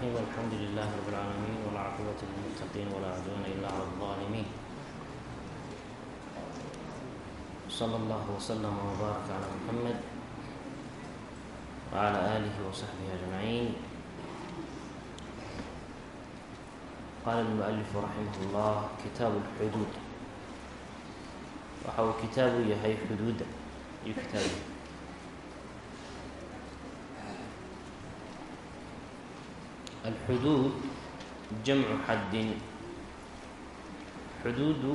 الرحيم الحمد لله رب العالمين والعاقبة للمتقين ولا عدوان إلا على الظالمين صلى الله وسلم وبارك على محمد وعلى آله وصحبه أجمعين قال المؤلف رحمه الله كتاب الحدود waxa uu kitaabu yahay xuduudda iyo kitaabu alxuduud jamcu xaddin xuduudu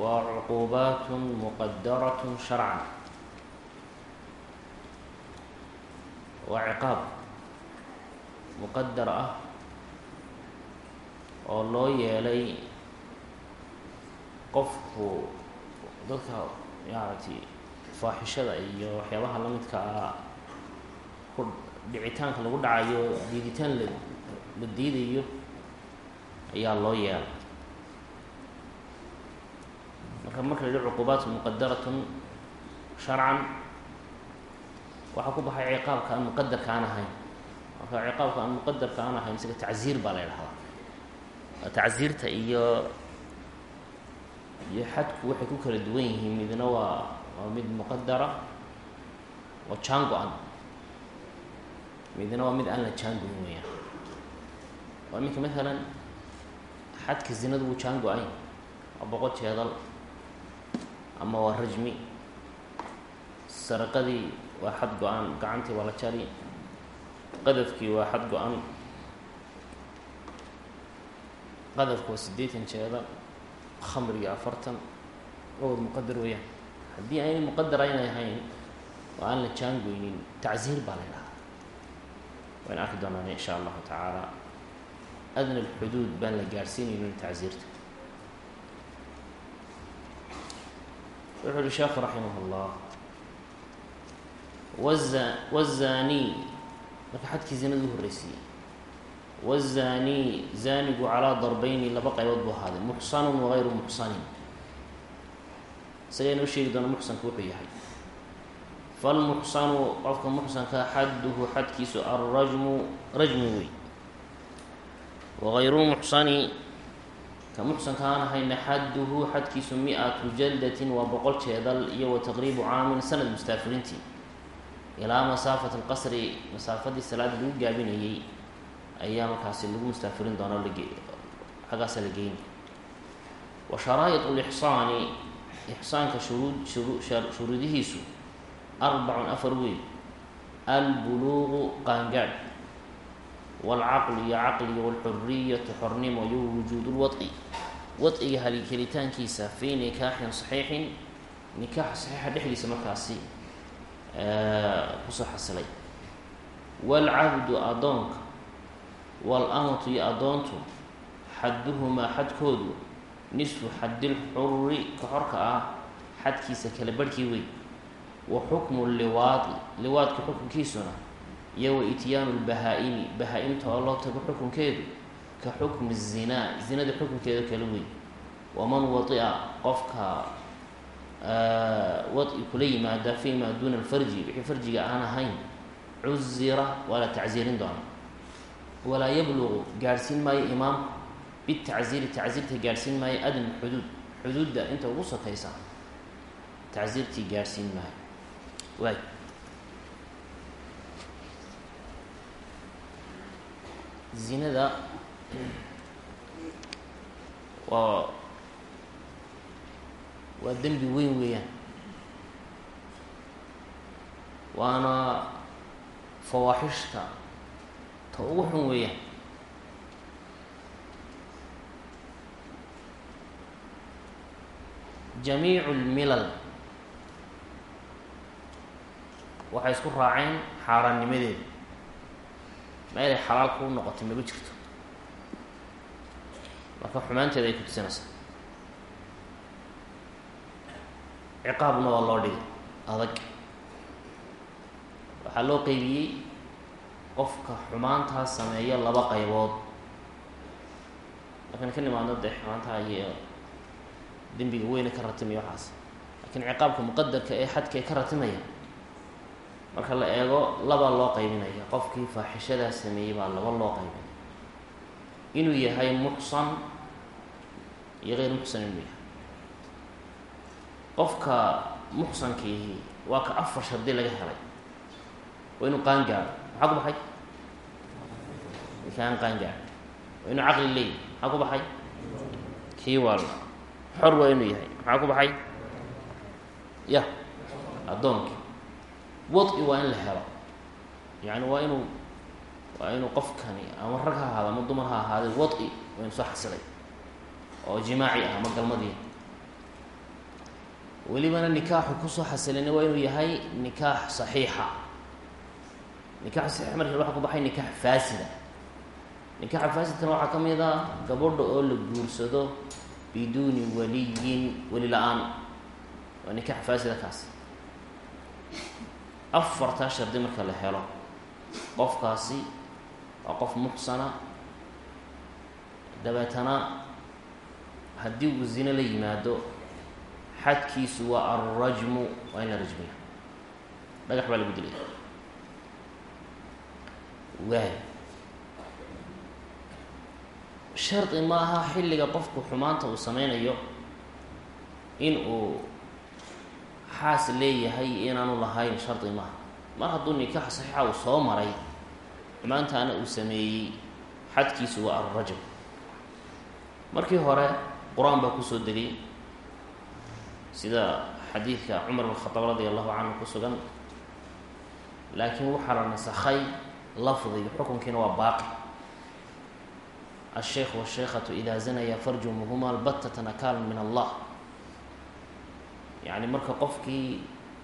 waa cuquubaat muqadarat sharcan waa ciqaab muqadar ah oo loo yeelay qofku dadka maaragtay faaxishada iyo waxyaabaha la midka ah ku dhicitaanka lagu dhacayo diiditaan la la diidayo ayaa loo yeelay. Marka marka la yihi cuquubaat muqadaratun sharcan waxaa ku baxay ciqaabka aan muqadarka aan ahayn. Marka ciqaabka aan muqadarka aan ahayn isaga tacziir baa la tacziirta iyo iyo xadku waxay ku kala duwan yihiin midna waa waa mid muqadara oo jaan go-an midna waa mid aan la jaan go-in weyaan waa iminka maalan xadka zinadu wuu jaan go'ay waa boqol jeedal ama waa rajmi. Saraqadii waa xad go-an gacantii waa la jari. Qadafkii waa xad go-an qadafku waa siddeetan jeedal khamrigi afartan. Wawad muqadar weeyaan. Haddii ayna muqadar aynay ahayn oo aan la jaangoynin tacziir baa la waynu arki doonaan insha allahu tacaala adna alxuduud baan la gaadhsiinaynin tacziirta wuxuu uhi sheekhu raximah اllah waza wazani marka xadkii zinadu horreysiiyey wazani zaanigu calaa darbeyni laba qaybood buu ahaaday muxsanun wagayru muxsanin isaga inoo sheegi doona muxsanka wuxuu yahay falmuxsanu qofka muxsanka xadduhu xadkiisu alrajmu rajmu wey wagayru muxsani ka muxsanka aan ahayna xadduhu xadkiisu mi-atu jaldatin waa boqol jeedal iyo wa taqriibu caamin sanad mustaafirintii ilaa masaafati lqasri masaafadii salaada lagu gaabinayey ayaa markaasi lagu mustaafirin doona xaggaasa la geyni wa sharaa'id lixsaani ixsaanka shuruud shuru shuruudihiisu arbacun afar wey albuluuqu qaangaadh. Waalcaqlu iyo caqliga waalxuriyatu xornimo iyo wujuud lwadci wadciga hali helitaankiisa fii nikaaxin saxiixin nikaaxa saxiixa dhexdiisa markaasi ku soo xasilay. Waalcabdu addoonka waal-amatu iyo addoontu xadduhumaa xadkoodu nisfu xaddil xuri ka xorka ah xadkiisa kala barhkii wey wa xukmu liwaadi liwaadka xukunkiisuna iyo wa ityaanu lbahaa-imi oo loo tago xukunkeedu ka xukmi zinaa zinada xukunkeeda kala wey waman wadia qofka wadi kula yimaada fii maa duuna alfarji wixii farjiga aan ahayn cuzira waa la tacsiirin doonaa. Walaa yabluqu gaadhsiin maayo imaamku bitacziiri tacziirta gaadhsiin maayo adna xuduud xuduudda inta ugu sokaysa tacziirtii gaadhsiin maayo waay zinada waa waa dembi weyn weeyaan. Waana fawaaxishta ta ugu xun weeyaan. Jamiicu lmilal waxay isku raaceen xaaraannimadeeda meelay xalaal kuu noqotay maba jirto? Marka xumaanteeda ay ku tusinaysaa ciqaabna waa loo dhigay adag. Waxaa loo qeybiyey qofka xumaantaa sameeya laba qaybood. Markaan ka nimaadno dee xumaantaa iyo dembiga weyne ka ratimaya waxaas. Laakiin ciqaabka muqadarka ee xadka ee ka ratimaya marka la eego laba loo qaybinaya. Qofkii faaxishadaa sameeyey baa laba loo qaybinaya. Inuu yahay muxsan iyo geyr muxsan inuu yahay. Qofka muxsankiihi waa ka afar shardi laga helay. Waa inuu qaan gaaro. Maxaa ku baxay? Kaan qaan gaaro. Waa inuu caqli leeyahy maxaa ku baxay? Kii waal xor waa inuu yahay. Maxaa ku baxay? Ya addoonkii wadi waa in la helo yani waa inuu waa inuu qofkani ama rag ha ahaado ama dumar ha ahaaday wadi waa inu soo xasilay oo jimaaci ah ama galmadii welibana nikaaxu ku soo xasilayna waa inuu yahay nikaax saxiixa nikaax saxiix markii waxa ku baxay nikaax faasida nikaaxa faasidkana waxaa ka mid a gabadha oo la guursado biduuni waliyin weli la'aan waa nikaax faasida kaas afartaa shardi marka la helo. Qofkaasi waa qof muxsana dabeetana haddii uu zine la yimaado xadkiisu waa alrajmu waa in la rajmiya dhagax baa lagu dilaya waay shardi maaha xilliga qofku xumaanta uu sameynayo in uu xaas leeyahay inaanu lahayn shardi maaha. Mar hadduu nikaax saxiixa uu soo maray xumaantaana uu sameeyey xadkiisu waa alrajm markii hore qur'aan baa ku soo degay. Sida xadiidka cumar bn khadaab radia allahu canhu ku sugan laakiin waxaa la nasakhay lafdiga xukunkiina waa baaqi. Asheikh washeikatu idaa zanaya farjumuhuma albatata nakaalan min allah yacni marka qofkii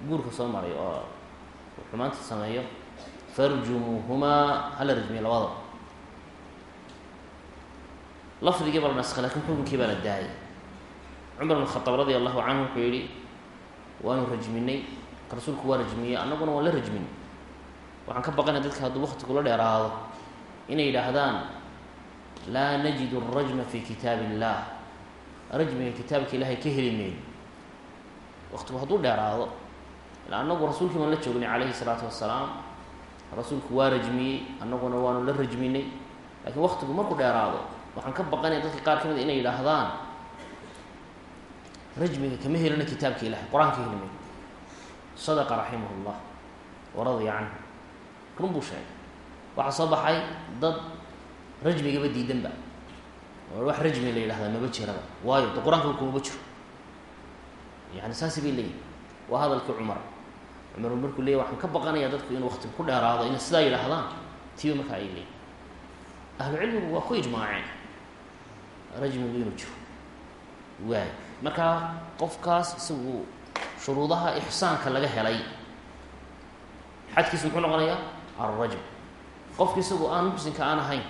guurka soo maray oo xumaanta sameeyo farjumuhumaa hala rajmiya labadaba lafdigii baa la naskhay laakiin xukunkii baa la daayay. Cumar bn khadaab radia allahu canhu wuxuu yihi waanu rajminay rasuulku waa rajmiyey annaguna waan la rajminay waxaan ka baqanaya dadka hadduu wakti kula dheeraado. Inay yidhaahdaan laa najidu arajma fi kitaab illah rajmiga kitaabka ilaahay ka heli mayno waktigu hadduu dheeraado. Ila annagu rasuulkii baan la joognay calayhi salaatu wasalaam rasuulku waa rajmiyey annaguna waanu la rajminay lakiin waktigu markuu dheeraado waxaan ka baqanaya dadka qaar ka mid inay yidhaahdaan rajmiga kama helina kitaabka ilahay qur'aanka heli mayno sadaqa raximah llah waradiya canhu. Run buu sheegay. Waxaa soo baxay dad rajmigaba diidanba oo wax rajmi la yidhahdaa maba jiraba. Waayo de qur'aanka kumaba jiro yani saasi bay leeyihiin waa hadalkii cumar. Cumar markuu leeyay waxaan ka baqanayaa dadku inuu wakti ku dheeraado inay sidaa yidhaahdaan. Tiiba marka ay leeyihiin ahlu cilmigu waa ku ijmaaceen. Rajmigu inuu jiro. Waay marka qofkaas isagu shuruudaha ixsaanka laga helay xadkiisu muxuu noqonayaa alrajm qofki isagu aan muxsinka aan ahayn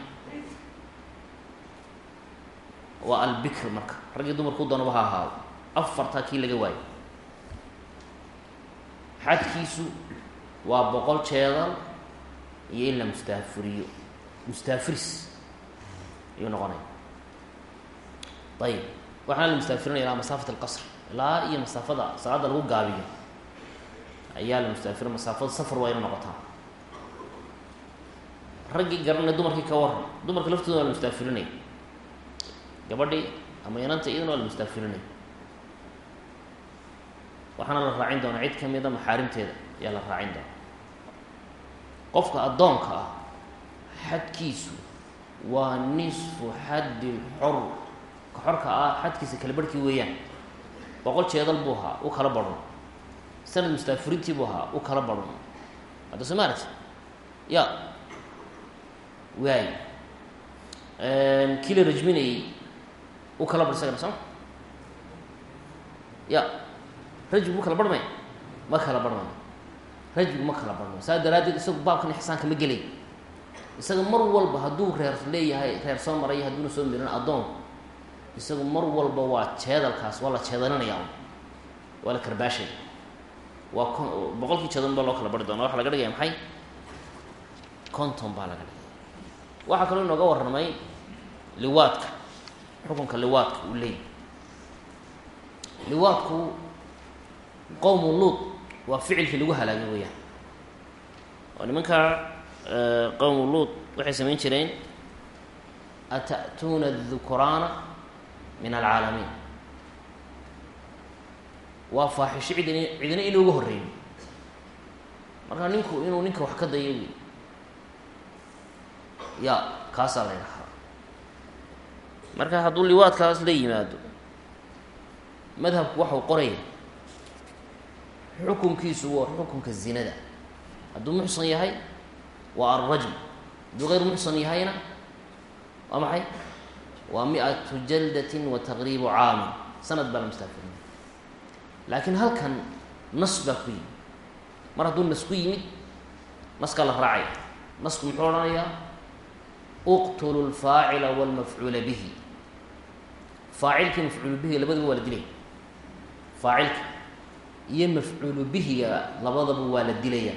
waa albikr marka. Raggii dumarku doonaba ha ahaado afartaa kii laga waayo xadkiisu waa boqol jeedal iyo in la mustaafuriyo mustaafiris ayuu noqonaya ayib waxaana la mustaafirinaya ilaa masaafat alqasr. Ilaa iyo masaafada salaada lagu gaabiyo. Ayaa la mustaafira masaafada safar waa ina noqotaa. Raggii garanay dumarkii ka waran dumarka laftooda waa la mustaafirinay gabadhii ama inanta iyadana waa la mustaafirinay waxaana la raacin doonaa cid kamida maxaarimteeda ayaa la raacin doonaa. Qofka addoonka ah xadkiisu waa nisfu xaddi lxor ka xorka ah xadkiisa kala barhkii weeyaan. Boqol jeedal buu ahaa u kala badhon sanad mustaafirintii buu ahaa u kala badhon hadda soo maaragti ya. Waay. Kii la rajminayey u kala bar isagana sooma ya rajmigu ma kala barhmay ma kala barhmayo rajmigu ma kala barhmayo saa daraaddeed isagu baabkan ixsaanka ma gelay. Isaga mar walba hadduu reer leeyahay reer soo maray hadduuna soo mirin addoonku isagu mar walba waa jeedalkaas waa la jeedalinaya waa la karbaashaya waa con boqolkii jeedal baa loo kala bari doona waxa laga dhigaya maxay? Conton baa laga dhigaya waxaa kaloo inooga warramay liwaadka. Xukunka liwaadka uu leeyay liwaadku qowmu luud waa ficilkii lagu halaagay weyaan oo nimanka qowmu luud waxay samayn jireen ata'tuuna adukuraana min alcaalamiin? Waa faaxisho cidin cidina inuuga horreeyo marka ninku inuu ninka wax ka dayo wey ya kaasaa la ydhahaa marka hadduu liwaadkaas la yimaado madhabku waxau qoraya xukunkiisu waa xukunka zinada. Hadduu muxsan yahay waa alrajm hadduu gayr muxsan yahayna waa maxay? Waa mi-atu jaldatin wa taqriibu caamin. Sanad baa la mustaafirin. Laakiin halkan nas baa ku yimid. Mar hadduu nas ku yimid naskaa la raacaya nasku muxuu odhanayaa uqtulu lfaacila walmafcuula bihi. Faacilkii mafcuulu bihiga labadaba waa la dilaya faacilka iyo mafcuulu bihiga labadaba waa la dilaya.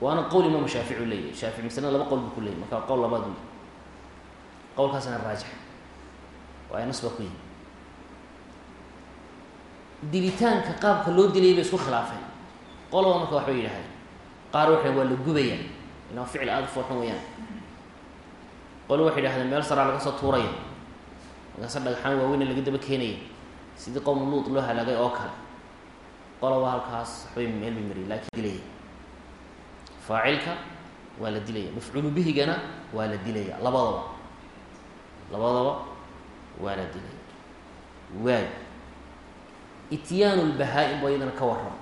Waana qowl imaam shaafici u leeyahy shaafici maslada laba qowl buu ku leeyay marka qowl labaad wey qowlkaasna raajix. Waayo nas baa ku yimi dilitaanka qaabka loo dilay bay isku khilaafeen. Qoloba marka waxbay yidhahdeen qaar waxay waa la gubayaa inaa ficil aada u foorxun weyaan qolo waxay yidhahdeen meel saraa laga soo tuuraya. Markaase dhagxaan waaweyna laga daba keenaya sidii qowm luud loo halaagay oo kale. Qoloba halkaas waxbay bay mariyay laakiin dilaya. Faacilka waa la dilaya. Mafcuulu waa la dilaya. Labadaba. Labadaba waa la dilaya. Waay. Ityaanu lbahaa-im baa iyadana ka waram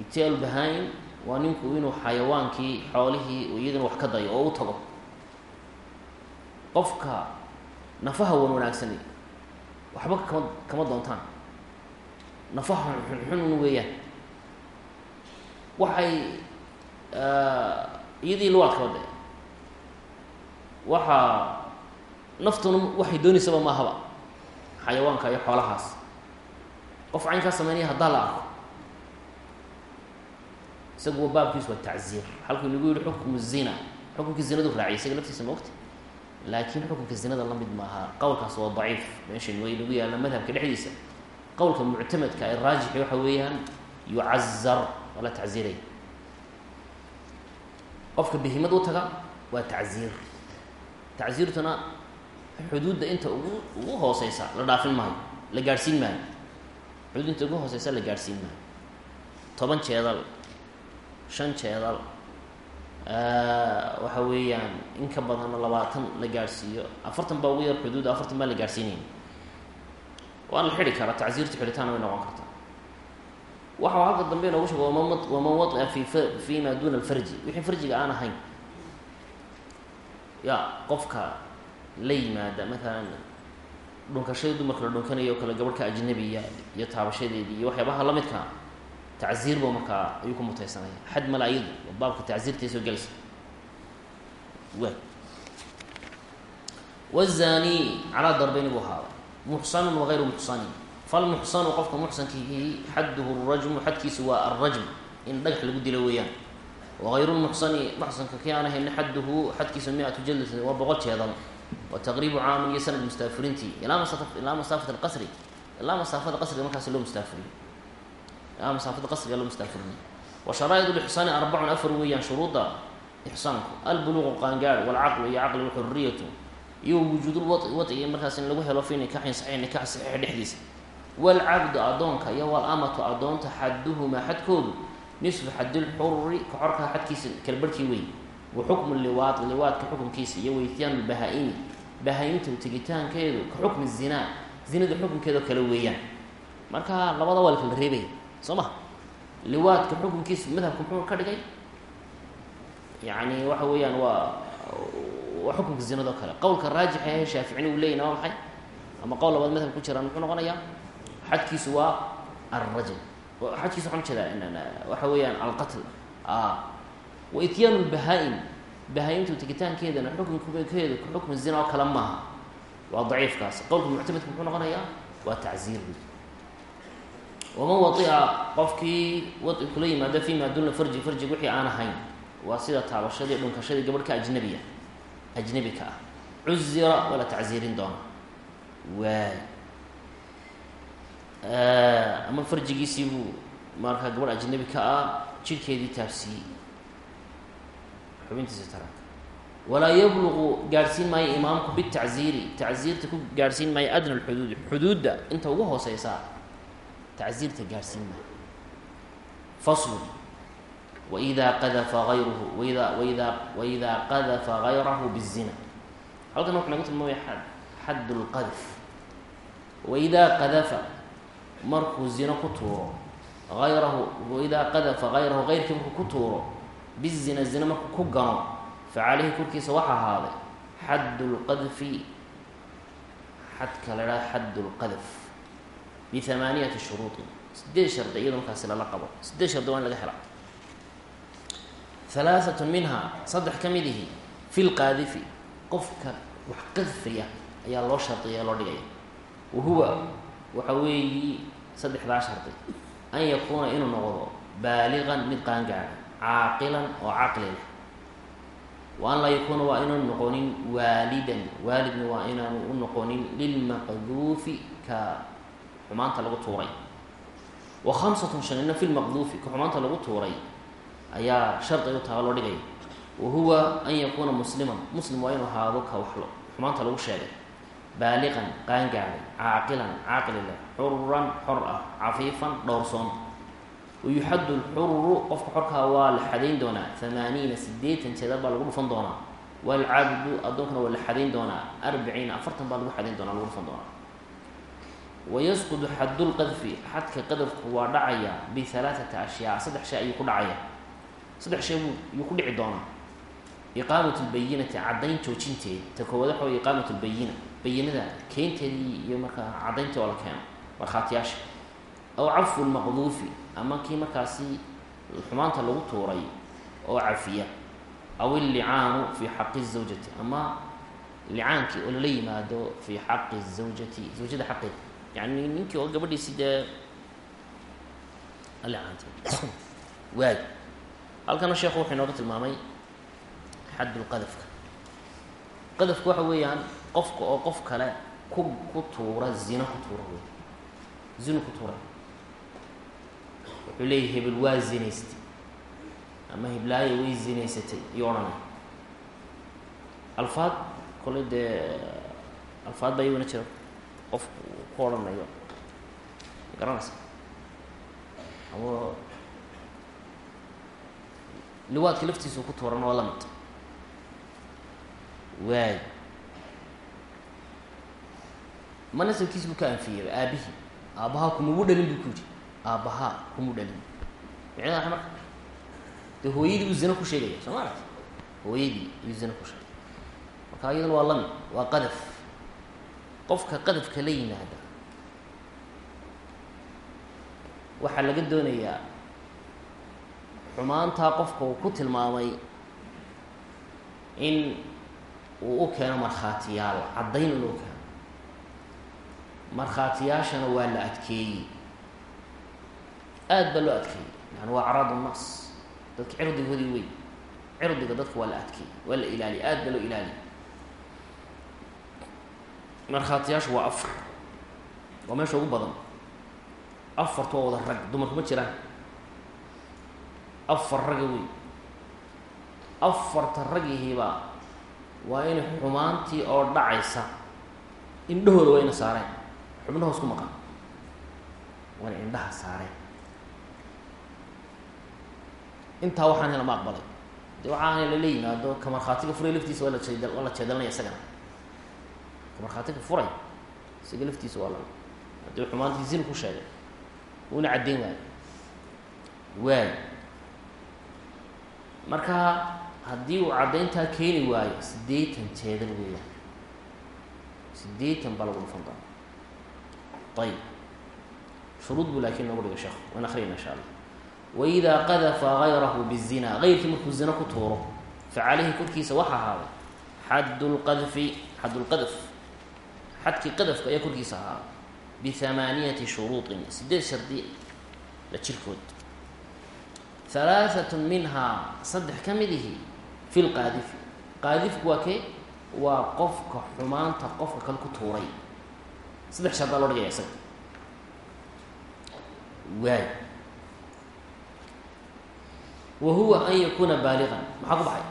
ityaanu lbahaa-im waa ninku inuu xayawaankii xoolihii iyadana wax ka dayo oo u tago. Qofka nafaha wan wanaagsani waxba kama kama doontaan. Nafaha xunxun weeyaan. Waxay iyadii luwaadkaba de waxaa naftuna waxay dooneysaba maahaba xayawaanka iyo xoolahaas. Qof caynkaa sameynaya haddaa la arko. Isaguwa baabkiisu waa tacziir. Halkuu inagu yihi xukmu zina. Xukunkii zinadu raaciyay isaga laftiisa maogta laakiin xukunka zinada la mid maaha qowlkaas waa daciif. Meeshan way nagu yaalla madhabka dhexdiisa. Qowlka muctamadka ee raajixi waxa weeyaan yucazar waa la tacziiraya qofka behimad u taga waa tacziir. Tacziirtuna xuduudda inta ugu ugu hooseysa la dhaafin maayo la gaadhsiin maayo. Xuduud inta ugu hooseysa la gaadhsiin maayo. Toban jeedal shan jeedal waxa weeyaan in ka badanna labaatan la gaadhsiiyo afartan baa ugu yar xuduud afartan baa la gaadhsiinaya waana la xidhi karaa tacziirta xidhitaana way noqon kartaa. Waxa halka dambe inoogu sheego waman waman waطia fi fi ma duna alfarji. Wixii farjiga aan ahayn. Ya qofka la yimaada matalan dhunkashadii dumarka la dhunkanayo o kale gabadhka ajnabiya iyo taabashadeedii iyo waxyaabaha la midkaa tacziir ba markaa ayuu ku mutaysanaya xad mala iyadu oo baabka tacziirtay soo gelaysa wa wazani calaa darbeyni buu ahaada muxsanun wagayru muxsanin falmuxsanu qofka muxsankiihi xadduhu rajmu xadkiisu waa alrajm in dhagax lagu dilo weeyaan wagayru lmuxsani muxsanka kii aan ahayna xadduhu xadkiisu mi-atu jaldatin waa boqol jeedal wa taqriibu caamin iyo sanad mustaafiriintii ilaa masaafat alqasri ilaa masaafada qasriga markaas loo mustaafiriyo ilaa masaafada qasriga loo mustaafiriyo wa sharaa'id lixsaani arbacun afar weeyaan shuruudda ixsaanku albuluuqu qaangaar walcaqlu iyo caqli waxuriyatu iyo wujuudul wa wadciga markaas in lagu helo fi nikaxin saxiix nikax saxiixa dhexdiisa. Walcabdu addoonka iyo walamatu addoonta xaduhumaa xadkoodu nisfu xadilxuri ka xorkaa xadkiisa kalbarhkii wey wa xukmu liwaad liwaadka xukunkiisa iyo weytyaanu bahaa-imi tegitaankeedu ka xukmi zinaa zinada xukunkeedo kale weeyaan. Marka labada waa la kala reebaya soo ma? Liwaadka xukunkiisa madhabka muxuu ka dhigay? Yani waxa weeyaan waa waa xukunka zinado kale. Qowlka raajixa ee shaaficina uu leyna waa maxay? Ama qowl labaad madhab ku jiraan muxuu noqonayaa? Xadkiisu waa alrajm xadkiisu waxaan u jeedaa waxa weeyaan alqatl. Wa ityaanu lbahaa-im bahaa-imtu tegitaankeedana xukunkeedu ka xukmi zina oo kale maaha. Waa daciifkaas. Qowlka muctamadka muxuu noqonayaa waa tacziir waman waia qofkii wai kula yimaada fi ma duna farji farjig wixii aan ahayn waa sida taabashadii dhunkashadii gabadhka ajnabiya ajnabi ka ah. Cuzira waa la tacziirin doona. Waay. Ama farjigiisii buu markaa gabadh ajnabi ka ah jidhkeedii taabsiiyey xubintiisa taranka. Walaa yabluqu gaadhsiin maayo imaamku bitacziiri. Tacziirta ku gaadhsiin maayo adna lxuduudi xuduudda inta ugu hooseysaa tacziirta gaadhsiin maayo faslu waidaa qadafa ayruhu waida waidaa waidaa qadafa gayrahu bizina halkan wuxuu naga tilmaamaya xadd lqadf waidaa qadafa markuu zino ku tuuro ayrahu waidaa qadafa hayrahu heyrkii markuu ku tuuro bizina zina markuu ku gano fa caleyhi korkiisa waxa ahaaday xaddu lqadfi xadka la idhaha xadd lqadf bihamaaniyati shuruuطin sideed shardi iyadoo markaasi lala qabo sideed shardi waa in laga helaa halaaatun minhaa saddex ka mid ihi fi lqaadifi qofka wax qadfaya ayaa loo shardiya loo dhigaya wahuwa waxa weeyi saddexdaa shardi an yakuuna inuu noqdo baaligan mid qaangaada caaqilan oo caqli leh wa an laa yakuuna waa inaanu noqonin waalidan waalidna waa inaanu u noqonin lilmaqduufi ka xumaanta lagu tuuray. Wa khamsatun shanina fi lmaqduufi ka xumaanta lagu tuuray ayaa shardi u taha loo dhigaya wa huwa an yakuuna musliman muslim waa inuu ahaado ka wax xumaanta lagu sheegay. Baaliqan qaangaaday caaqilan caaqli leh xururan xor ah cafiifan dhowrsoon wayuxaddu lxururu qofka xorkaa waa la xadayn doonaa hamaaniina sideetan jeedar baa lagu dhufan doonaa. Waalcabdu addoonkana waa la xadayn doonaa arbiciina afartan baa lagu xadayn doonaa lagu dhufan doonaa wayasqudu xaddulqadfi xadka qadafku waa dhacaya bihalaaثati ashyaa saddex shay ayuu ku dhacaya saddex shay yuu ku dhici doonaa iqaamat lbayinati caddayn joojinteed ta koowaad waxa iqaamat lbayina bayinada keynteedii iyo markaa caddayntii oo la keeno markhaatiyaasha aw cafu lmaqduufi ama kii markaasi xumaanta lagu tuuray oo cafiya aw illicaanu fi xaqi zawjati ama licaankii oo lala yimaado fi xaqi zawjati zawjada xaqeeda yani ninkii oo gabadhiisi dee waay halkana sheekhu wuxuu inooga tilmaamay xaddul qadafka waxa weeyaan qofka oo qof kale ku ku tuura zino ku tuura wey zino ku tuura wuxuu leeyahy hebel waa zinaystay ama heblaayo way zinaysatay iyo odhanay alfaad kole dee alfaad baa iyaguna jira qofku ku odhanayo garanaysa ama liwaadka laftiisu ku tuuran waa la mid waay ma nasabkiisi buu ka anfiyey aabihii aabbahaa kumagu dhalin buu ku yidhi aabbahaa kumu dhalin micnada waa marka dee hooyadii uu zina ku sheegaya soo ma aragti hooyadii iyuu zina ku sheegay marka iyaduna waa la mid waa qadaf qofka qadafka la yimaada waxaa laga doonayaa xumaantaa qofka uu ku tilmaamay in uu u keeno markhaatiyaal caddayn in u keeno. Markhaatiyaashana waa la adkeeyey. Aada baa loo adkeeyey. Yani waa acraad nnaas dadka cirdigoodii wey cirdiga dadka waa la adkeeyey waa la ilaaliya aada baa loo ilaaliya markhaatiyaashu waa afar. Waa meesha ugu badan afartu waa wada rag dumarku ma jiraan. Afar raga wey afarta ragihiiba waa inay xumaantii oo dhacaysa. Indhahooda waa ina saareen. Xubnaha isku maqan. Waa ina indhaha saareen. Intaa waxaan lama aqbalay de waxaana lala yimaado ka markhaatiga furay laftiisa waa la jeed waa la jeedalanaya isagana. Ka markhaatiga furay isaga laftiisa waa la haddii xumaantii zin ku sheegay uuna caddayn waayo waay. Marka haddii uu caddayntaa keeni waayo siddeetan jeedal weeyaan siddeetan baa lagu dhufan doona ayib shuruud buu laakiin noogu dhiga sheekhu waan akriyna insha allah waidaa qadafa gayrahu bizina. Gayrkii markuu zino ku tuuro fa caleyhi korkiisa waxa ahaaday xaddu lqadfi xadd lqadf xadkii qadafka ayaa korkiisa ahaaday bihamaaniyati shuruuطin sideed shardi la jirkood halaaثat minhaa saddex ka mid ihi fi lqaadifi qaadifku waa kee waa qofka xumaanta qofka kale ku tuuray saddex shard baa loo dhigaya isaga waay wa huwa an yakuuna baaliqan maxaa ku baxay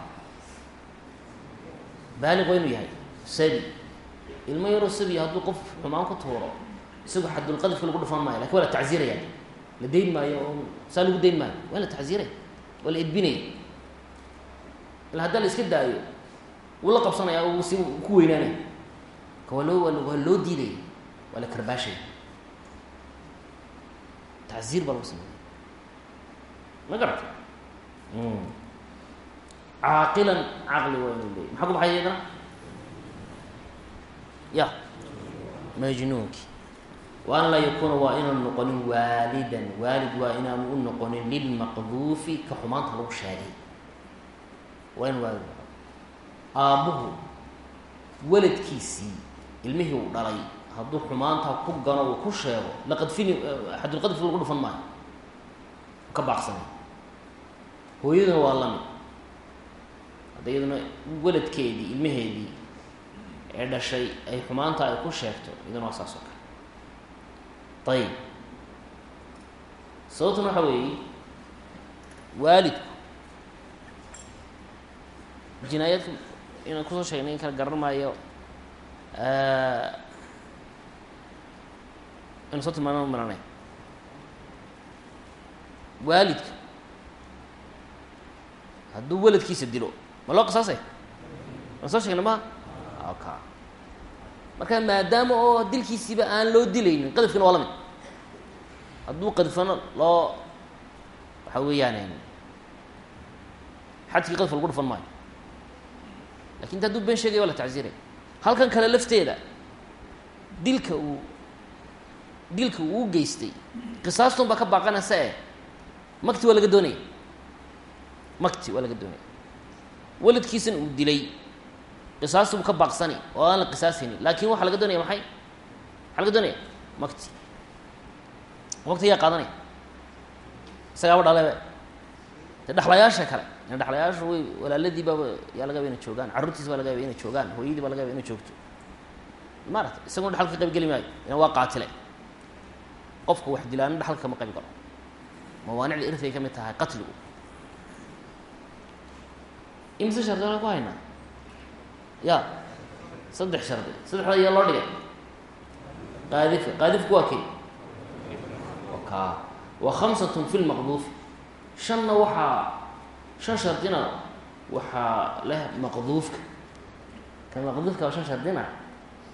baaliq yahay sabi ilmo yaroo sabi hadduu qof isagu xadulqadafka lagu dhufan maayo laakiin waa la tacziiraya la dayn maayo oo saa lagu dayn maayo waa la tacziiraya waa la edbinaya ila haddaa la iska daayo wuu la qabsanaya uu si ku weynaanaya ka loo waa loo diidaya waa la karbaashaya tacziir baa lagu sameeya ma garata caaqilan caqli waa inuu leeyay maxaa ku baxay iyadana ya majnuunki an laa yakuuna waa inaanu noqonin waalidan waalid waa inaanu u noqonin lilmaqduufi ka xumaanta lagu sheegay waa in waalid noqon aabbuhu waladkiisii ilmihii uu dhalay hadduu xumaantaa ku gano uu ku sheego laqadfini xadulqadfi lagu dhufan maayo ka baaqsanay hooyaduna waa la mid hadda iyaduna waladkeedii ilmaheedii ee dhashay ay xumaanta ay ku sheegto iyaduna waa saas kale ayib sababtuna waxa weeye waalidku jinaayadka inaan ku soo sheegnay in kala garan maayo inu soo tilmaama maranay waalidka hadduu waladkiisa dilo ma loo qisaasay aan soo sheegna maha ka marka maadaama oo dilkiisiiba aan loo dilaynin qadafkina waa la mid. Hadduu qadfano loo waxa weeyaan xadkii qadfa lagu dhufan maayo. Lakin inta hadduu been sheegaya waa la tacziiraya halkan kale lafteeda dilka uu dilka uu u geystay qisaastun baa ka baaqanaysa e makti waa laga doonaya makti waa laga doonaya waladkiisana uu dilay qisaasta buu ka baaqsani oo aan la qisaasaynin. Laakin waxaa laga doonaya maxay? Maxaa laga doonaya makti makti yaa qaadanaya. Isagaaba dhalebe de dhexlayaasha kale in dhexlayaashu way walaaladii baaba yaa laga yaba ina joogaan carruurtiisa baa laga yaba ina joogaan hooyadii baa laga yaba ina joogto. Maarata isaguna dhexalka qayb geli maayo ina waa qaatile. Qofka wax dilaana dhexalka kama qayb galo. Mawaanicda irtay ka mid tahay qatligu. Imise shardi aan ku haynaa ya saddex shardi saddexda ayaa loo dhigay. Qaadifka qaadifku waa kay ka wa khamsatun fi lmaqduufi shanna waxaa shan shardina waxaa leh maqduufka. Ka maqduufka waa shan shardina?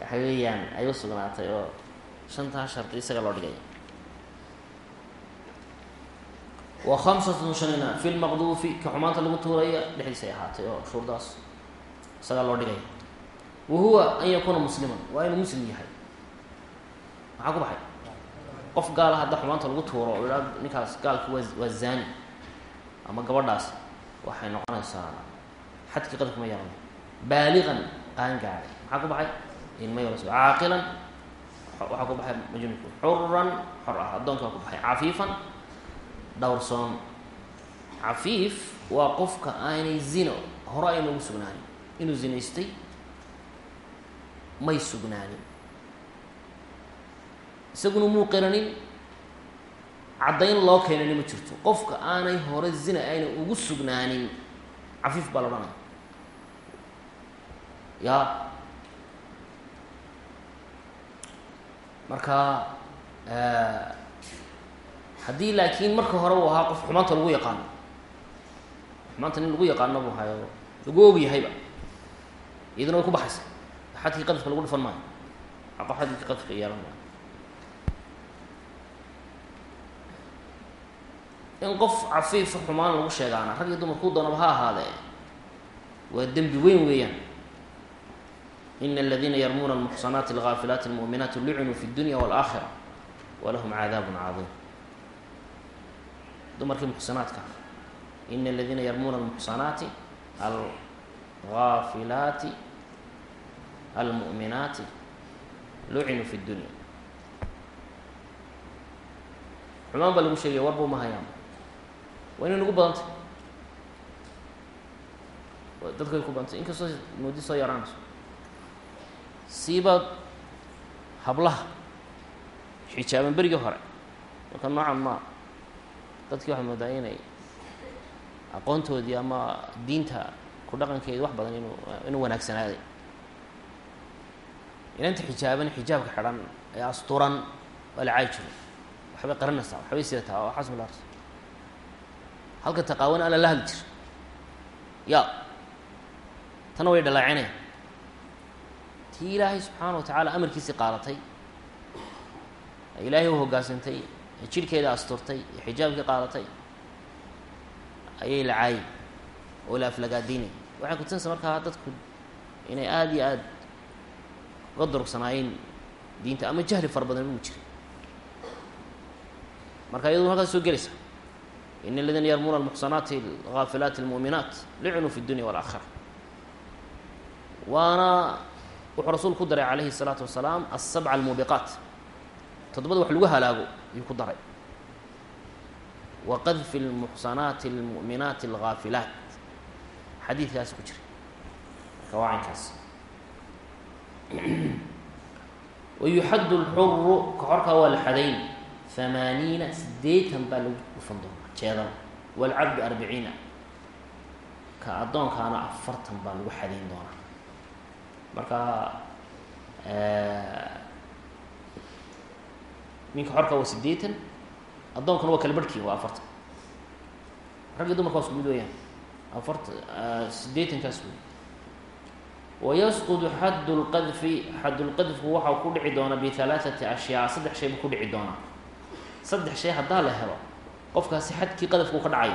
Waxa weeyaan ay u sugnaatay oo shantaa shardi isaga loo dhigay. Wa khamsatun shanina fi lmaqduufi ka xumaanta lagu tuuraya dhexdiisa ay ahaatay oo shuurdaas isagaa loo dhigaya wa an yakuuna musliman. Waa inuu muslim yahay. Maxaa ku baxay? Qof gaala hadda xumaanta lagu tuuro oo idhaa ninkaas gaalki waa waa ama gabadhaas waxay noqonaysaa xadkii qadafka ma yeelana baaliqan qaan gaadhay maxaa ku baxay? Ilma yaro caaqilan waxaa ku baxay majnuunku xuran xor ah. Addoonka waa ku baxay. Cafiifan dhowrsoon cafiif waa qofka aanay zino hore ayna ugu sugnaanin inuu zinaystay may sugnaanin. Isaguna muu qiranin caddayn loo keenani ma jirto. Qofka aanay hore zina ayna ugu sugnaanin cafiif baa la odhanaya ya marka haddii laakiin marka hore uu ahaa qof xumaanta lagu yaqaano xumaanta nin lagu yaqaano buu hayo lagu og yahayba iyaduna way ku baxaysa xadkii qadafka lagu dhufan maayo xadkii qadafka yeelan maayo in qof cafiifa xumaan lagu sheegaana rag iyo dumar kuu doonaba ha ahaadee waa dembi weyn weeyaan ina aladiina yarmuuna almuxsanaati algaafilaati almu'minaati lucunuu fi اdunya wاlaakhira walahum cadaabun cadiim dumarkii muxsanaadka ina aladiina yarmuuna almuxsanaati algaafilaati almu'minaati lucinuu fi اdunya xumaan baa lagu sheegaya warba uma hayaan waa inay nagu badantay dadku ay ku badantay inkastoo moodi soo yaraanayso siibaad hablaha xijaaban berigii hore marka noocan ma dadkii waxay moodaa inay aqoontoodii ama diinta ku dhaqankeedi wax badan inuu inuu wanaagsanaaday inanta xijaaban xijaabka xidhan ee asturan waa la caayi jiray. Waxbay qaranaysaa waxbay sidataa waa xasm lars halka taqaawan alla la hadli jira ya tana way dhaleecinaya tii ilaahay subxaana wa tacaala amarkiisii qaadatay ee ilaahay u hoggaansantay ee jidhkeeda asturtay ee xijaabkii qaadatay ayay la caayay oo la aflagaadaynay waxay kutusinaysa markaa dadku inay aada iyo aada uga durugsanaayeen diinta ama jahli fara badan ugu jiray marka iyadu halkaas soo gelaysa in aladiina yarmuuna almuxsanaati alghaafilaati almu'minaat licnuu fi dunya waalaakhira waana wuxuu rasuulku ku daray calayhi الsalaatu wasalaam asabca almuubiqaat toddobada wax lagu halaago ayuu ku daray wa qadfi اlmuxsanaati almu'minaati alghaafilaat xadiidkaasi ku jira marka waa caynkaas wayuxaddu اlxuru ka xorkaa waa la xadayn hamaaniina siddeetan baa lagu dhufan doonaa jeedan waalcabdu arbiciina ka addoonkaana afartan baa lagu xadayn doonaa marka ninka xorka waa siddeetan addoonkana waa kala barhkii waa afartan raggi dumarka waa isku mid weeyaan afarta siddeetankaas wey wayasqudu xaddu lqadfi xaddulqadfku waxau ku dhici doonaa bihalaaثati ashyaa saddex shay buu ku dhici doonaa saddex shay haddaa la helo qofkaasi xadkii qadafku ka dhacay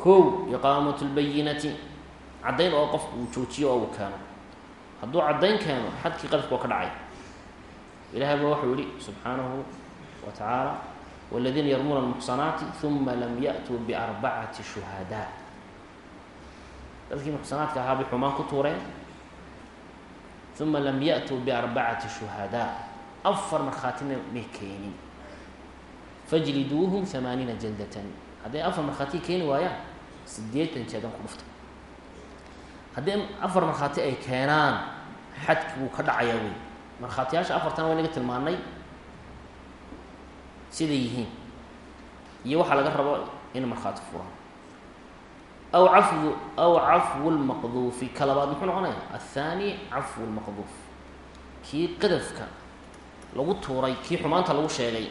kow iqaamatu lbayinati caddayn oo qofku uu joojiyo oo uu keeno hadduu caddayn keeno xadkii qadafku ka dhacay ilahay ba waxau yihi subxaanahu wa tacaala waladiina yarmuuna almuxsanaati uma lam ya'tuu biarbacati shuhadaa dadkii muxsanaadka ahaa bay xumaan ku tuureen uma lam ya'tuu biarbacati shuhadaa afar markhaatina may keenin fajliduuhum hamaaniina jaldatan hadday afar markhaati keeni waayaan siddeetan jeedan ku dhufta haddii afar markhaati ay keenaan xadki wuu ka dhacayaa wey markhaatiyaasha afartana waa inaga tilmaanay siday yihiin iyo waxaa laga rabo in markhaati furaan aw cafdu aw cafwu lmaqduufi ka labaad muxuu noqonaya athaani cafwu lmaqduuf kii qadafka lagu tuuray kii xumaanta lagu sheegay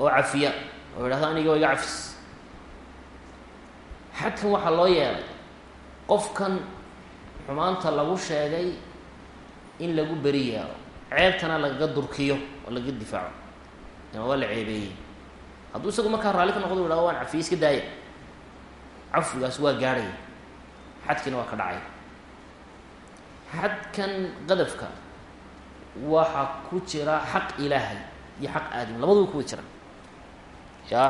oo cafiya oo yidhahdo aniga iga cafis xadkan waxaa loo yeelay qofkan xumaanta lagu sheegay in lagu beri yeelo ceebtana lagaga durkiyo oo lagaga difaaco ama waa la ceebeeyey hadduu isagu markaa raalli ka noqdo u yhahdo waan cafiye iska daaya cafigaas waa gaadhaya xadkiina waa ka dhacaya xadkan qadafka waxaa ku jira xaq ilaahay iyo xaq aadam. Labaduba kuwa jira. Ya.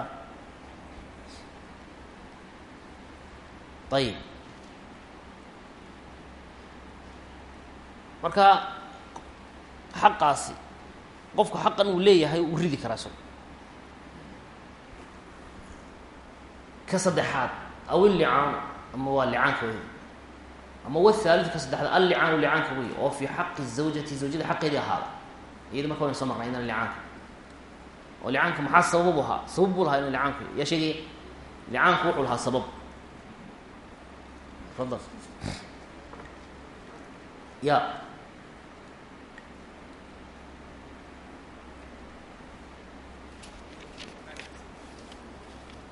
Ayib marka xaqaasi qofku xaqan uu leeyahay uu ridi karaa isago ka saddexaad aw illicaanu ama waa licaanka wey ama wathaalid ka saddexaad allicaanu licaanka wey oo fii xaqi zawjati zawjada xaqeedii ahaada iyada marka waynu soo marnay idan licaanka oo licaanka maxaa sababu ahaa sabab buu lahaa inu licaanku yaa sheegaya licaanku wuxuu lahaa sabab fadal ya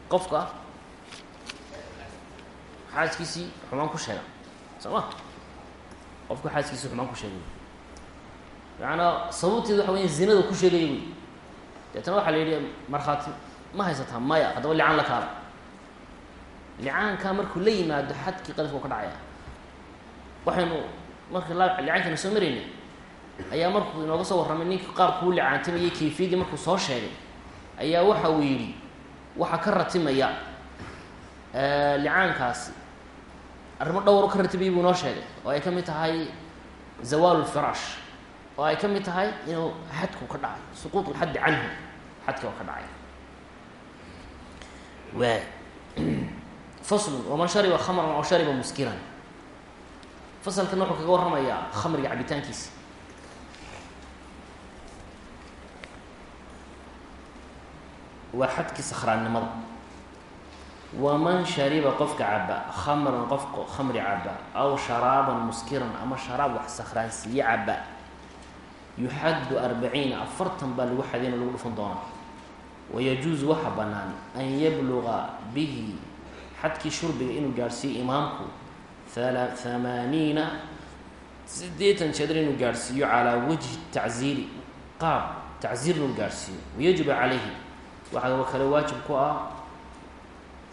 qofka xaaskiisii xumaan ku sheega soo ma? Qofka xaaskiisii xumaan ku sheegay. Macanaa sababteedu waxa weya zinada ku sheegaya wey deetana waxaa la yidhi markhaati ma haysataa maya haddaba licaan la kaala licaankaa markuu la yimaado xadkii qadafka ka dhacaya waxaynu marka la soo marayna ayaa markuu inooga soo warramay ninka qaabkuu licaantamayay kayfiyadii markuu soo sheegay ayaa waxa uu yidhi waxaa ka ratimaya licaankaasi arrimo dhowro ka ratibaya buu inoo sheegay oo ay ka mid tahay zawaalu lfiraash oo ay ka mid tahay inuu xadku ka dhacay suquuط اlxaddi canhu xadki oo ka dhacay. Waay faslu waman shariba khamran aw shariba muskiran. Fasalkan wuxuu kaga warramayaa khamriga cabitaankiisa. Waa xadkii sakhraannimada waman shariba qofka caba khamran qof khamri caba aw sharaaban muskiran ama sharaab wax sakhraansiiye caba yuxaddu arbaciina afartan baa lagu xadayna lagu dhufan doonaa wayajuusu waxa bannaan an yabluga bihi xadkii shurbiga inuu gaadhsiiyo imaamku hamaaniina siddeetan jeedar inuu gaadhsiiyo calaa wajhi tacziiri qaab tacziir inuu gaadhsiiyo wayajibu calayhi waxaa kale waajib ku ah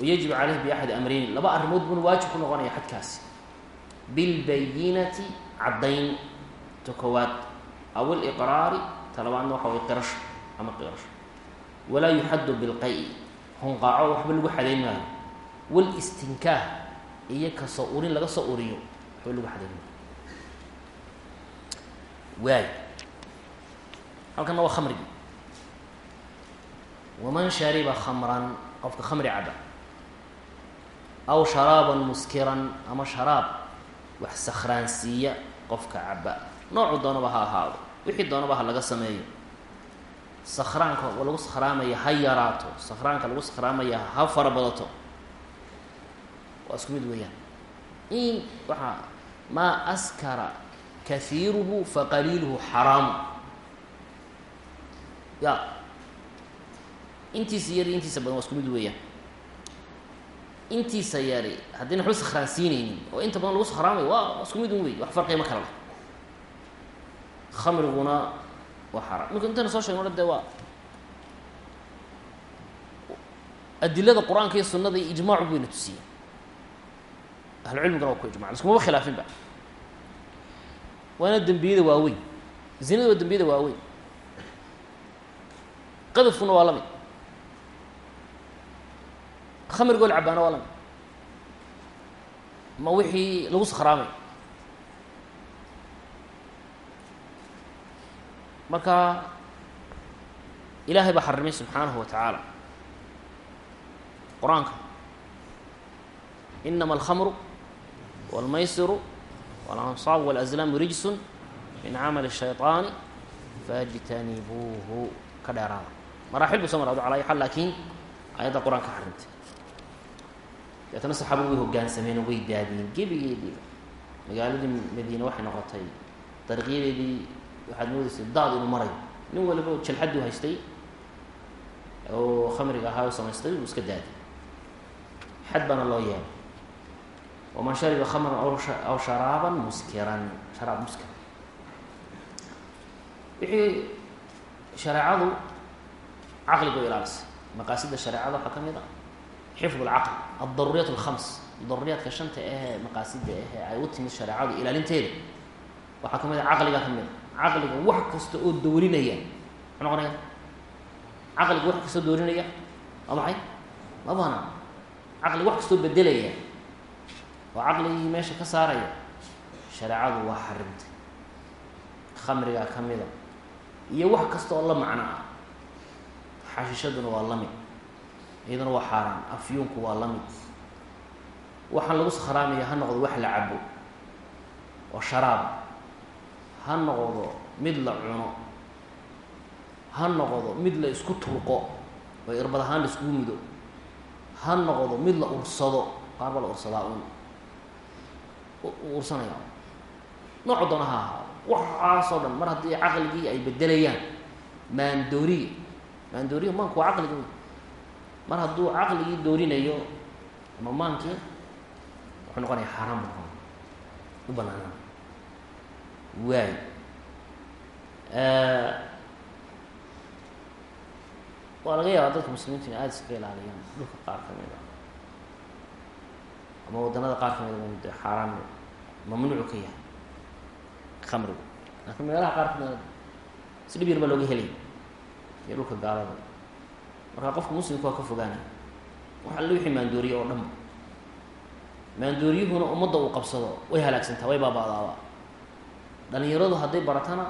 wayajibu caleyhi biaxadi amreyni laba arrimood buna waajib ku noqonaya xadkaasi bilbayinati caddayn ta koowaad aw iliqraari ta labaadna waxa way qirasho ama qirasho walaa yuxaddu bilqay hunqaaco waxba lagu xadayn maayo walistinkaah iyo ka soo urin laga soo uriyo waxba lagu xadayn maayo waay halkana waa khamrigi waman shariba khamran qofka khamri caba aw sharaaban muskiran ama sharaab wax sakhraansiiya qofka caba noocu doonaba ha ahaado wixii doonaba ha laga sameeyo sakhraanka lagu sakhraamaya ha yaraato sakhraanka lagu sakhraamaya ha fara badato waa isku mid weeyaan in waxaa maa askara kahiiruhu faqaliiluhu xaraamu ya intiisa yar intiisa badan waa isku mid weeyaan intiisa yari haddayna waxba sakhraansiineynin oo inta badan lagu sakhraamayo waa isku mid un wey wax farqiya ma kala leh khamriguna waa xaaraam imika intayna soo shegno dhan de waa adilada qur'aanka iyo sunada iyo ijmaacu bayna tusiyey ahlucilmigana waa ku ijmacan iskumaba khilaafin ba. Waana dembiyada waaweyn. Zinada waa dembiyada waaweyn. Qadafkuna waa la mid khamrigool cabaana waa lami ma wixii lagu sakhraamay. Marka ilaahay baa xarimay subxaanahu wa tacaala qur'aanka. Inama alkhamru walmaysiru walansaab walaslaamu rijsun min camali shayطaani fajtanibuuhu. Ka dheeraada. Maraaxil buu soo maraado calaa yaxal laakiin ayadda qur'aanka xarimtay deetana saxaabadu way hogaansameen oo way daadiyeen gebigeediiba magaaladii madiine waxay noqotay dariiqyadeedii waxaad moodeysay daad inuu marayo nin waliba jalxaduu haystay oo khamriga ahaa oo samaystay uu iska daadiy xad baana loo yeelay waman shariba khamran aw sharaaban muskiran sharaab muskir wixii shareecadu caqliga u ilaalisay maqaasida shareecada waxaa ka mid a xifd اlcaql aldaruuriyaat اlkhams daruuriyaadka shanta ahee maqaasida ahee ay u timid shareecadu ilaalinteeda waxaa ka mid a caqliga ka mid a caqliga wax kasta oo doorinaya muxuu noqonaya caqliga wax kastoo doorinaya waa maxay ma banaan caqliga wax kastoo bedelaya oo caqligii meesha ka saaraya shareecadu waa xarimtay khamrigaa ka mida iyo wax kasta oo la macno ah waa la mid iyaduna waa xaaraan afyuunku waa la mid. Waxaan lagu sakhraamaya ha noqdo wax la cabo oo sharaab. Ha noqdo mid la cuno. Ha noqdo mid la isku turqo oo irbad ahaan la iskugu mudo ha noqdo mid la ursado. Qaar baa la ursadaa un ursanaya nooco doona ha ahaado waxaasoo dhan mar haddii caqligii ay bedelayaan maandooriga maandooriga maanku waa caqliga mar hadduu caqligii doorinayo ama maankii wuxuu noqonaya xaaraan bu noqonaya u banaanaan waay waa laga yaabaa dadka muslimiinta in aada iskaga ilaaliyaan dhulka qaar ka mid a ama waddanada qaar ka mid a de xaaraan mamnuucu ka yahay. Khamrigu. Laakiin meelaha qaar ka mid a si dhib yar baa looga helaya iyo dhulka gaalada marka qofka muslimka waa ka fogaanaya wax alle wixii maandooriye oo dhanba maandooriyuhuna ummadda uu qabsado way halaagsantaa way baaba'daaba. Dhalinyaradu hadday baratana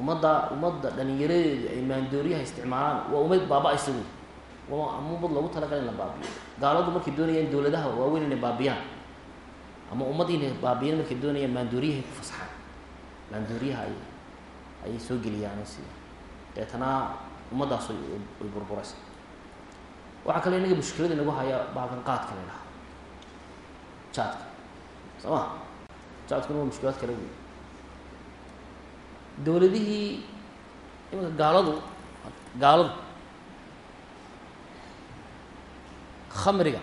ummadda ummadda dhalinyaradeedu ay maandooriyaha isticmaalaan waa ummad baaba-aysa wey waa ummad loogu talagala in la baabiyo gaaladu markay doonayaan dowladaha waaweyn inay baabiyaan ama ummad inay baabiyaan markay doonayaan maandooriyahay ku fasaxaan. Maandooriyaha ay ayay soo geliyaan si deetana ummaddaas way burburaysa waxaa kale inaga mushkilada inagu haya baaban qaadka la dhaha jaadka soo ma jaadkuna waa mushkilaad kale wey dowladihii imanka gaaladu gaaladu khamriga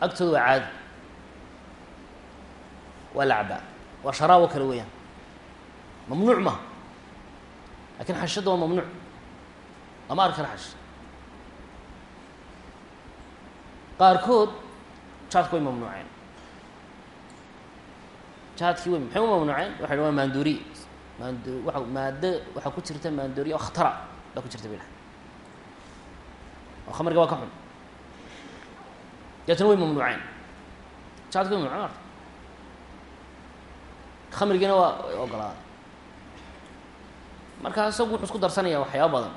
agtooda waa caadi. Waa la waa sharaabo kale weeyaan. Mamnuuc maha laakiin xashada waa mamnuuc. Lama arki kara xash qaarkood jaadka way mamnuuceen. Jaadkii way maxay u mamnuuceen? Waxay waa maandooriye maando waa maado waxaa ku jirta maandooriye oo khatara baa ku jirta bay dhahay oo khamriga waa ka xun. Deetna way mamnuuceen. Jaadka way mamnuuceen arta khamrigiina waa ogolaaday markaa isagu wuxuu isku darsanaya waxyaaba badan.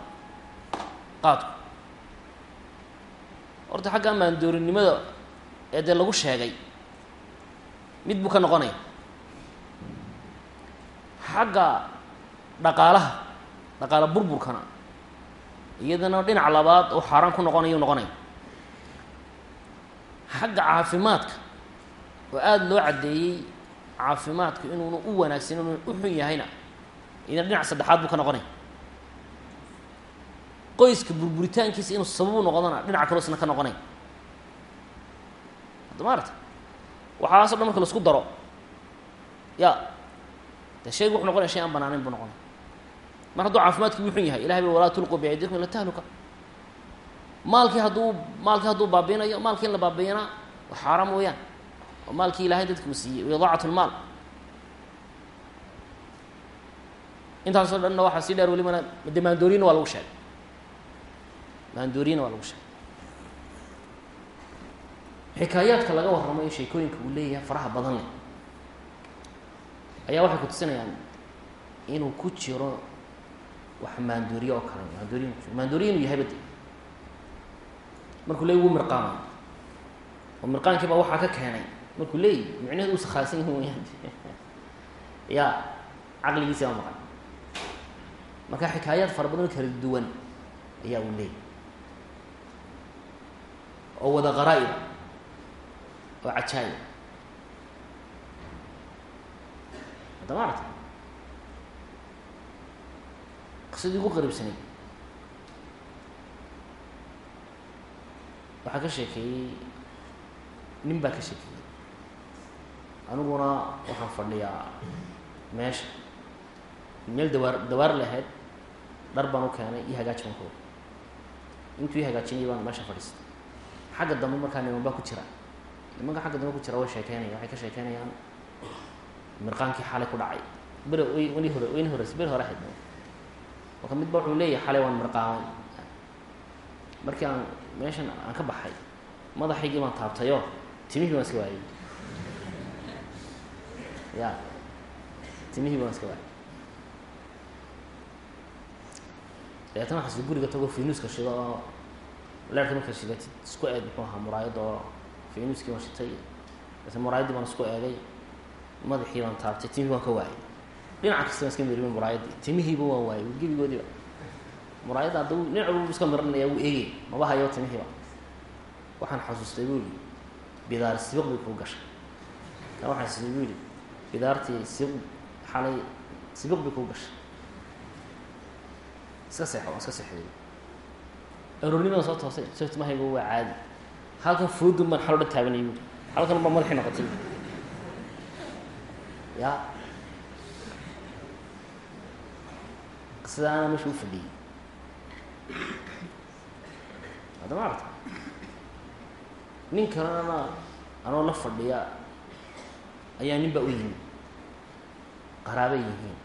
Qaadku horta xagga maandoorinimada ee dee lagu sheegay mid buu ka noqonaya. Xagga dhaqaalaha dhaqaala burburkana iyadana dhinac labaad oo xaaraan ku noqonayu noqonaya. Xagga caafimaadka oo aada loo caddeeyey caafimaadku inuuna u wanaagsan inuuna u xun yahayna iyadana dhinac saddexaad buu ka noqonaya qoyska burburitaankiisa inuu sababu noqdona dhinaca kaloo isna ka noqonay. Hadda maarata waxaaso dhan marka la isku daro. Ya de shaygu wuxu noqonaya shay aan banaaneyn buu noqonay. Mar hadduu caafimaadkii wuu xun yahay ilahay ba walaa tulquu biaydikum ila tahluka. Maalkii hadduu maalkii hadduu baabiinayo maalkii in la baabiinaa xaaraam weeyaan. Oo maalkii ilahay dadka uu siiyey idaacat lmaal intaasoo dhanna waxaa sii dheer de maandooriyina waa lagu sheegay maandooriyina waa lagu sheegay. Xikaayaadka laga warramayo sheekooyinka uu leeyahay faraha badan leh ayaa waxay ku tusinayaan inuu ku jiro wax maandooriye oo kale. Maandooriy maandooriye inuu yahay bade markuu leey wuu mirqaamay. Oo mirqaankii baa waxaa ka keenay. Markuu leeyahy micnaheedu usa khaasan yihiin wayaan ya caqligiisi baa maqan. Marka xikaayaad fara badan oo kala duwan ayaa uu leeyahy oo wada qaraa-ib oo cajaayib hadda ma aragta qisadii ugu qariibsanay. Waxaa ka sheekeeyey nin baa ka sheekeeyey. Aniguna waxaan fadhiyaa meesha. Meel dawaar dawaar lahayd dhar baan u keenay iyo hagaaji baan intuu i hagaajinayay baan meesha fadhiistay xagga dambe markaa niman baa ku jira. Nimanka xagga dambe ku jira way sheekeynaya waxay ka sheekeynayaan mirqaankii xalay ku dhacay. Bere wni hore weyni horeyse beri hore ahayd. Marka midba wuxuu leeyahay xalay waan mirqaamay markii aan meeshan aan ka baxay madaxaygii baan taabtayo timihii baan iska waayay. Ya timihii baan iska waayay. Dabeetna waxaas guriga tago finuuska shido. oo leerka marka shigatid isku eeg muxuu ahaa muraayadda oo finuuskii baan shitay dabeetna muraayaddii baan isku eegay madaxii baan taabtay timihii waan ka waayay dhinaca kasta baan iska miribay muraayaddii timihiiba waan waayay gebigoodiiba muraayadda hadda dhinac walba iska miranaya wuu eegay maba hayo timihiiba waxaan xasuustay buu yihi bidaar sibiq bay kuu gashay kan waxaan sii buu yihi bidaartii sibiq xalay sibiq bay kuu gashay iska seexo waan iska seexday aroornimadan soo toosay soo timahayga waa caadi. Halkan foodun baan xalo dhan taabanay buui halkan baa madaxii noqotay. Ya. Sidaana meesha u fadhiyey hadda ma aragta nin kalena anoo la fadhiya ayaa nin baa u yimi qaraabay yihiin.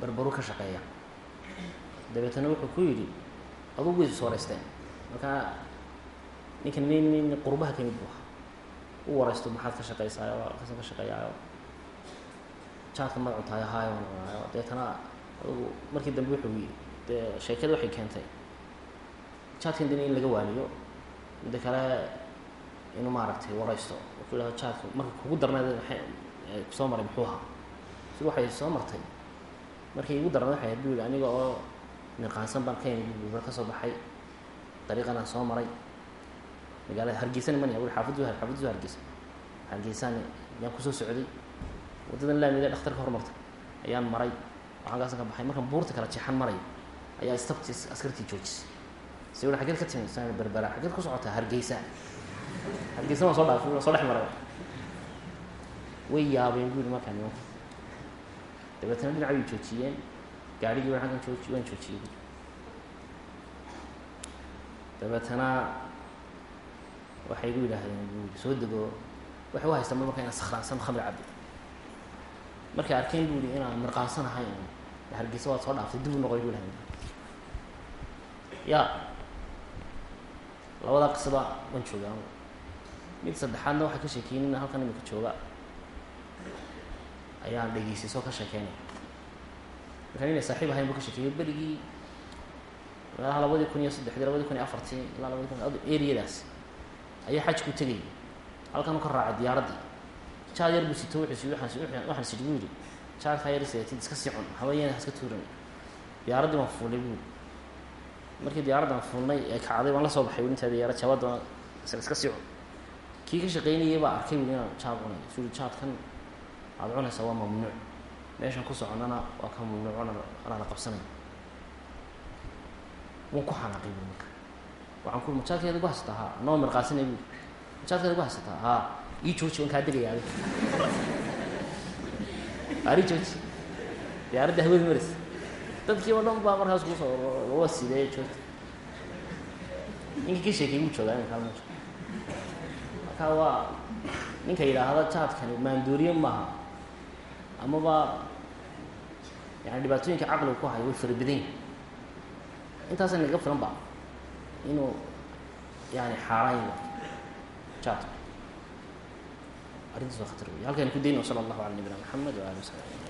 Barbaru ka shaqeeya dabeetana wuxuu ku yidhi adugu way is wareysteen. Markaa ninka nin nin qurbaha ka mid bu ahaa u wareysto maxaad ka shaqeysaayo kasan ka shaqeeyaayo? Jaadka magacu tahay haayo cunaayo dabeetana adugu markii dambe wuxuu yidhi dee sheekada waxay keentay. Jaadkan dina in laga waaniyo midda kale inuu maaragtay wareysto. Wuxuu dhaha jaadka marka kugu darneed maxay ku soo maray muxuu ahaa? Si waxay soo martay markay igu darneed waxay ahayd buu yihi aniga oo mirqaansan baan ka yimid buur ka soo baxay. Dariiqanaan soo maray. Magaalada hargeysana manaya wuri xaafaddu xaafaddu hargeysa hargeysaan ayaan ku soo socday. Waddadan laamida dhakhtarka hormarta ayaan maray. Waxankaasan ka baxay. Markaan buurta kala jeexan marayo ayaa istabti askartii joojisay. Si wuri xageed ka timi saan berbera xageed ku socotaa hargeysa. Hargeysa waan soo dhaafay waan soo dhex maray. Way yaabeen bu yiri markaa nimanka dabeetana dhinac way joojiyeen gaarigii waan aggan jooji waan joojiyey bu dabeetana waxay gu yidhaahdeen bu soo dego waxay u haystaan marka inaan sakraansan khamri cabbi markay arkeen bu yihi inaan mirqaansanahay hargeysa waad soo dhaaftay dib u noqoy bu yidhahdeen ya labadaa qisaba waan joogaa mid saddexaadna waxay ka sheekeynina halkan imika jooga ayaan dhegeystay soo ka sheekeynaya markaan inay saaxiib ahayn bu ka sheekeeyey berigii meelaha labadii kun iyo saddexdii labadii kun iyo afartii ilaa labadi kun eriyadaas ayaa xaj ku tegayay halkan u ka raacay diyaaraddii jaad yar buu sito wuxuu si waxaan sidhi bu yidhi jaadkaa yar seetid iska sii cun haweenyana ha iska tuuran diyaaraddii waan fuulay bu yidhi. Markii diyaaraddan fuulnay ee kacday waan la soo baxay intaa diyaarad jabadda isla iska sii cun. Kii ka shaqaynayay baa arkay wuli inaan jaad cunay. Suu jaadkan aada cunaysa waa mamnuuc meeshan ku soconnana waa ka mamnuuc anaa la qabsanaya waan ku xanaaqay bui marka. Waxaan ku majaadkeeda gu haysataa haa noo mirqaasinay bui majaadkeeda gu haysataa haa ii jooji waan kaa degaya adig ari jooji. Diyaaradda hawada maraysa dadkii oo dhan baa markaas ku soo laga sideeye joogta ninkii ka sheekay buu joogaa iminka halma joogo marka waa ninka yidhaahda jaadkani maandooriye maaha amaba yani dhibaatooyinka caqliga ku hayo way fara yihiin intaasa naga filan ba inuu yani xaaraan yahay arrintaas waa khatar wey halkaynu ku dayno sala allahu ala nabina maxamed wa ali w saxbi